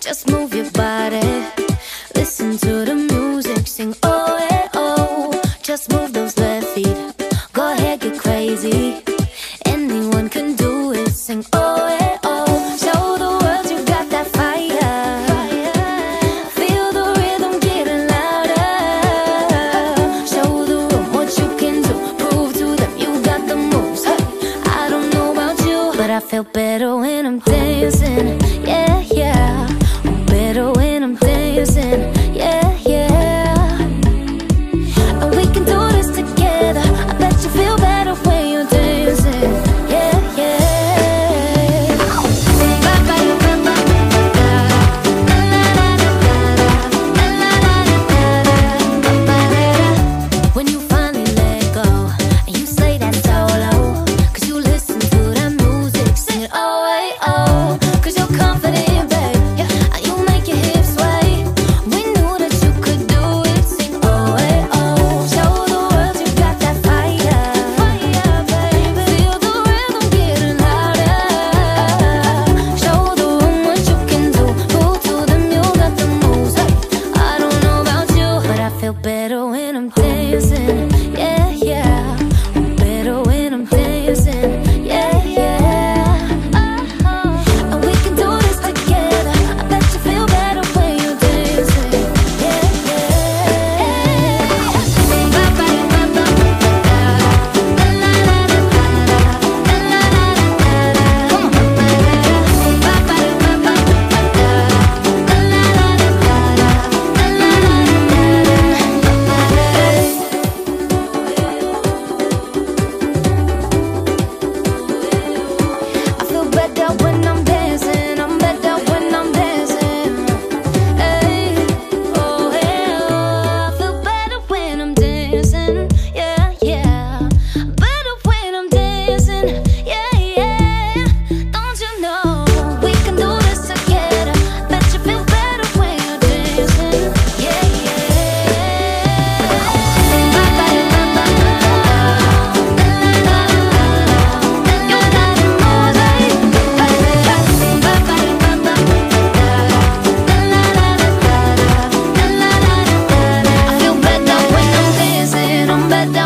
just move your body. Listen to the music, sing oh eh oh. Just move those left feet, go ahead, get crazy. I feel better when I'm dancing, yeah, yeah. I'm better when days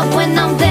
up when I'm there.